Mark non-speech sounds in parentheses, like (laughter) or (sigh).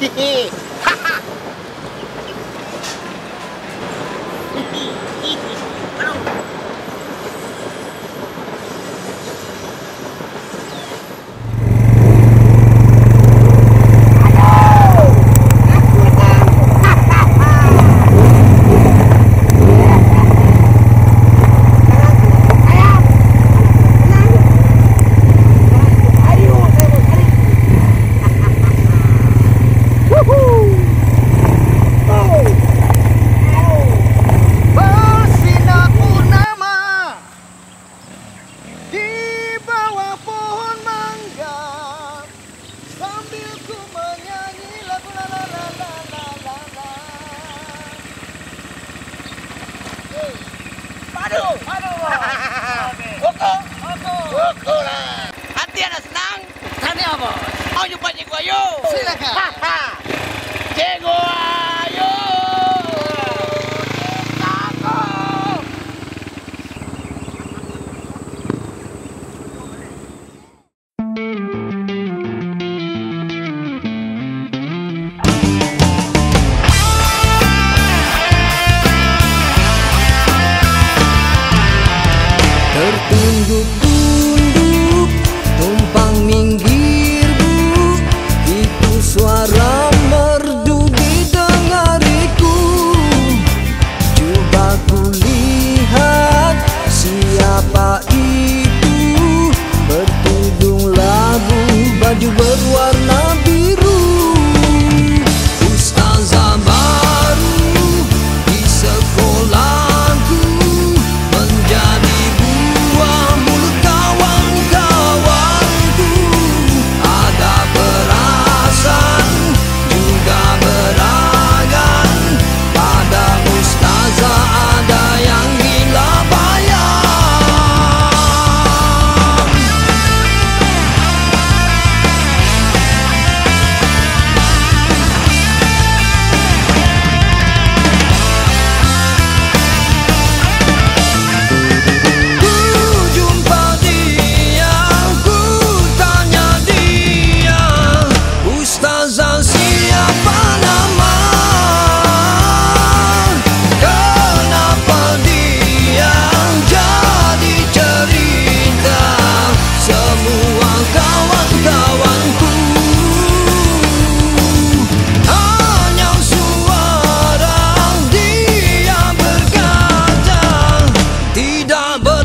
히히 하하! Sambil ku menyanyi lagu la la la la la la la. Hey. Lah. (laughs) Hati senang. Apa? Silakan. Ayu. Hidup tumpang minggir bu. Itu suara merdu di dengariku Coba ku lihat siapa itu. Bertudung labu baju berwarna Don Bo.